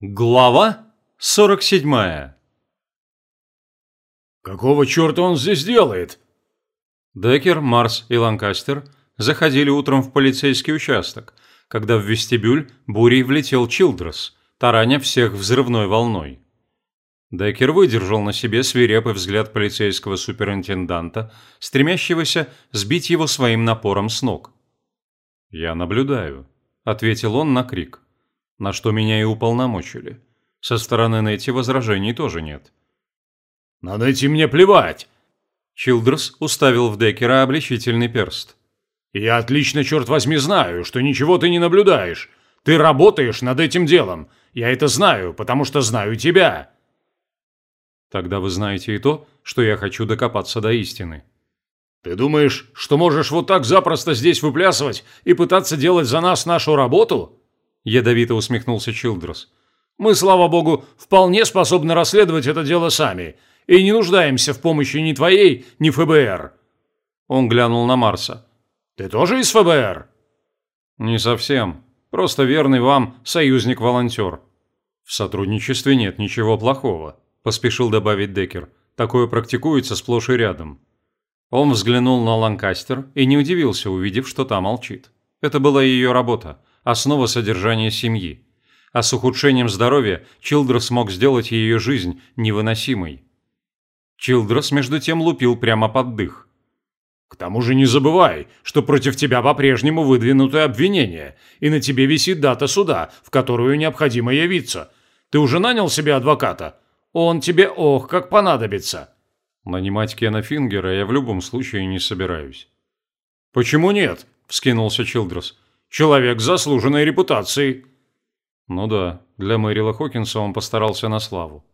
Глава 47 «Какого черта он здесь делает?» Деккер, Марс и Ланкастер заходили утром в полицейский участок, когда в вестибюль бурей влетел Чилдрес, тараня всех взрывной волной. Деккер выдержал на себе свирепый взгляд полицейского суперинтенданта, стремящегося сбить его своим напором с ног. «Я наблюдаю», – ответил он на крик на что меня и уполномочили. Со стороны Нэти возражений тоже нет. «На Нэти мне плевать!» Чилдрс уставил в Деккера обличительный перст. «Я отлично, черт возьми, знаю, что ничего ты не наблюдаешь. Ты работаешь над этим делом. Я это знаю, потому что знаю тебя». «Тогда вы знаете и то, что я хочу докопаться до истины». «Ты думаешь, что можешь вот так запросто здесь выплясывать и пытаться делать за нас нашу работу?» Ядовито усмехнулся Чилдрос. «Мы, слава богу, вполне способны расследовать это дело сами и не нуждаемся в помощи ни твоей, ни ФБР». Он глянул на Марса. «Ты тоже из ФБР?» «Не совсем. Просто верный вам союзник-волонтер». «В сотрудничестве нет ничего плохого», – поспешил добавить Деккер. «Такое практикуется сплошь и рядом». Он взглянул на Ланкастер и не удивился, увидев, что та молчит. Это была ее работа основа содержания семьи. А с ухудшением здоровья Чилдрос смог сделать ее жизнь невыносимой. Чилдрос, между тем, лупил прямо под дых. «К тому же не забывай, что против тебя по-прежнему выдвинуты обвинения, и на тебе висит дата суда, в которую необходимо явиться. Ты уже нанял себе адвоката? Он тебе ох, как понадобится!» «Нанимать Кена Фингера я в любом случае не собираюсь». «Почему нет?» – вскинулся Чилдрос. Человек с заслуженной репутацией». Ну да, для Мэрила Хокинса он постарался на славу.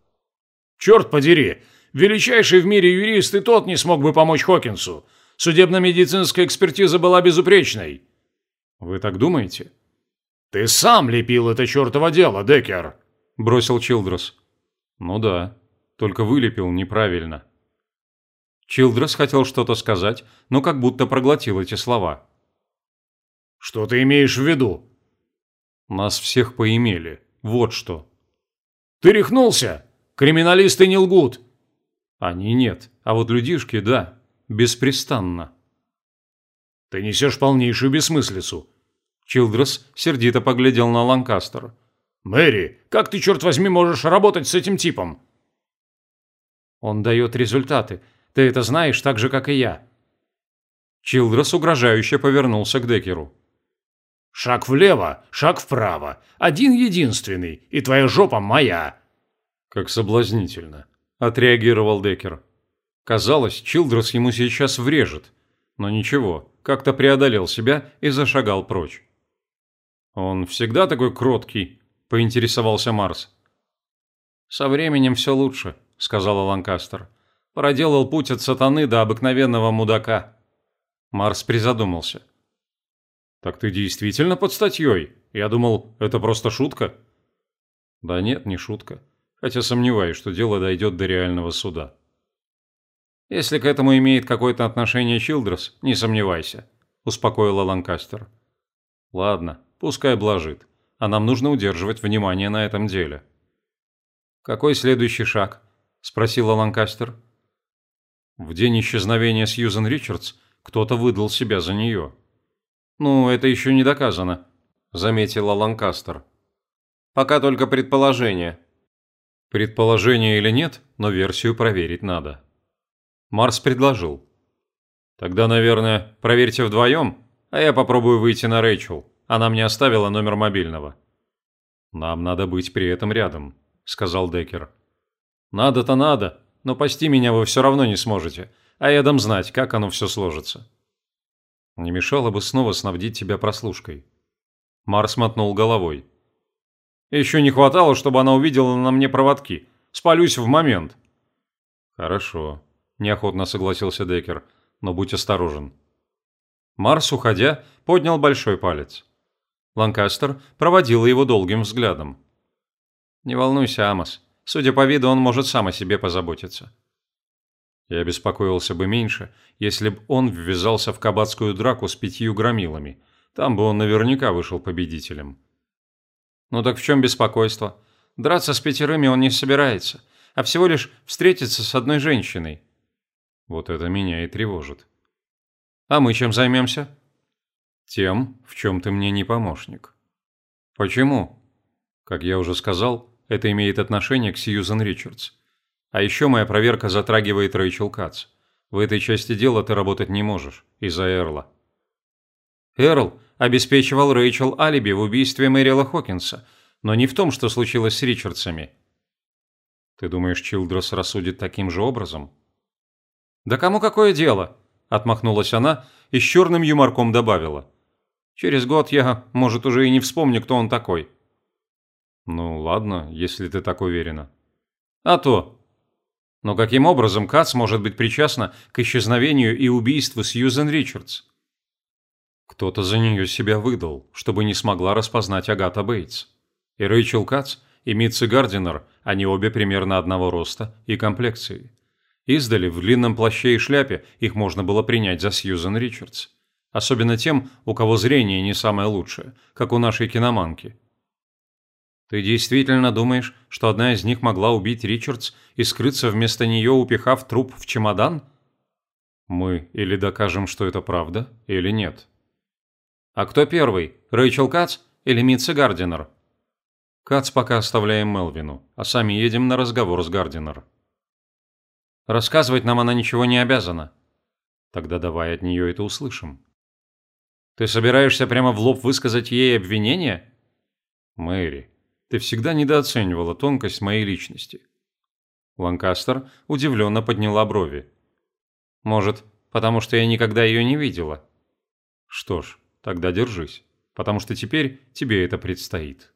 «Черт подери! Величайший в мире юрист и тот не смог бы помочь Хокинсу. Судебно-медицинская экспертиза была безупречной». «Вы так думаете?» «Ты сам лепил это чертово дело, Деккер!» – бросил Чилдрос. «Ну да, только вылепил неправильно». Чилдрос хотел что-то сказать, но как будто проглотил эти слова. Что ты имеешь в виду? Нас всех поимели. Вот что. Ты рехнулся? Криминалисты не лгут. Они нет, а вот людишки, да. Беспрестанно. Ты несешь полнейшую бессмыслицу. Чилдрес сердито поглядел на Ланкастера. «Мэри, как ты, черт возьми, можешь работать с этим типом?» «Он дает результаты. Ты это знаешь так же, как и я». Чилдрес угрожающе повернулся к Декеру. Шаг влево, шаг вправо. Один единственный, и твоя жопа моя. Как соблазнительно, отреагировал Деккер. Казалось, Чилдрес ему сейчас врежет. Но ничего, как-то преодолел себя и зашагал прочь. Он всегда такой кроткий, поинтересовался Марс. Со временем все лучше, сказала Ланкастер. Проделал путь от сатаны до обыкновенного мудака. Марс призадумался. «Так ты действительно под статьей? Я думал, это просто шутка». «Да нет, не шутка. Хотя сомневаюсь, что дело дойдет до реального суда». «Если к этому имеет какое-то отношение Чилдрес, не сомневайся», – успокоила Ланкастер. «Ладно, пускай блажит. А нам нужно удерживать внимание на этом деле». «Какой следующий шаг?» – спросила Ланкастер. В день исчезновения Сьюзен Ричардс кто-то выдал себя за нее. «Ну, это еще не доказано», – заметила Ланкастер. «Пока только предположение». «Предположение или нет, но версию проверить надо». Марс предложил. «Тогда, наверное, проверьте вдвоем, а я попробую выйти на Рэйчел. Она мне оставила номер мобильного». «Нам надо быть при этом рядом», – сказал Деккер. «Надо-то надо, но пасти меня вы все равно не сможете, а я дам знать, как оно все сложится». Не мешало бы снова снабдить тебя прослушкой. Марс мотнул головой. Еще не хватало, чтобы она увидела на мне проводки. Спалюсь в момент. Хорошо, неохотно согласился Деккер, но будь осторожен. Марс, уходя, поднял большой палец. Ланкастер проводил его долгим взглядом. «Не волнуйся, Амос. Судя по виду, он может сам о себе позаботиться». Я беспокоился бы меньше, если бы он ввязался в кабацкую драку с пятью громилами. Там бы он наверняка вышел победителем. Ну так в чем беспокойство? Драться с пятерыми он не собирается, а всего лишь встретиться с одной женщиной. Вот это меня и тревожит. А мы чем займемся? Тем, в чем ты мне не помощник. Почему? Как я уже сказал, это имеет отношение к Сьюзен Ричардс. А еще моя проверка затрагивает Рэйчел Кац. В этой части дела ты работать не можешь, из-за Эрла. Эрл обеспечивал Рэйчел алиби в убийстве Мэрила Хокинса, но не в том, что случилось с Ричардсами. Ты думаешь, Чилдрос рассудит таким же образом? Да кому какое дело? Отмахнулась она и с черным юморком добавила. Через год я, может, уже и не вспомню, кто он такой. Ну, ладно, если ты так уверена. А то. Но каким образом Кац может быть причастна к исчезновению и убийству Сьюзен Ричардс? Кто-то за нее себя выдал, чтобы не смогла распознать Агата Бейтс. И Рэйчел Кац, и Митси Гардинер, они обе примерно одного роста и комплекции. Издали, в длинном плаще и шляпе, их можно было принять за Сьюзен Ричардс. Особенно тем, у кого зрение не самое лучшее, как у нашей киноманки. Ты действительно думаешь, что одна из них могла убить Ричардс и скрыться вместо нее, упихав труп в чемодан? Мы или докажем, что это правда, или нет. А кто первый, Рэйчел Кац или Митси Гардинер? Кац пока оставляем Мелвину, а сами едем на разговор с Гардинер. Рассказывать нам она ничего не обязана. Тогда давай от нее это услышим. Ты собираешься прямо в лоб высказать ей обвинение? Мэри, ты всегда недооценивала тонкость моей личности. Ланкастер удивленно подняла брови. Может, потому что я никогда ее не видела? Что ж, тогда держись, потому что теперь тебе это предстоит.